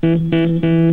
Mm-hmm.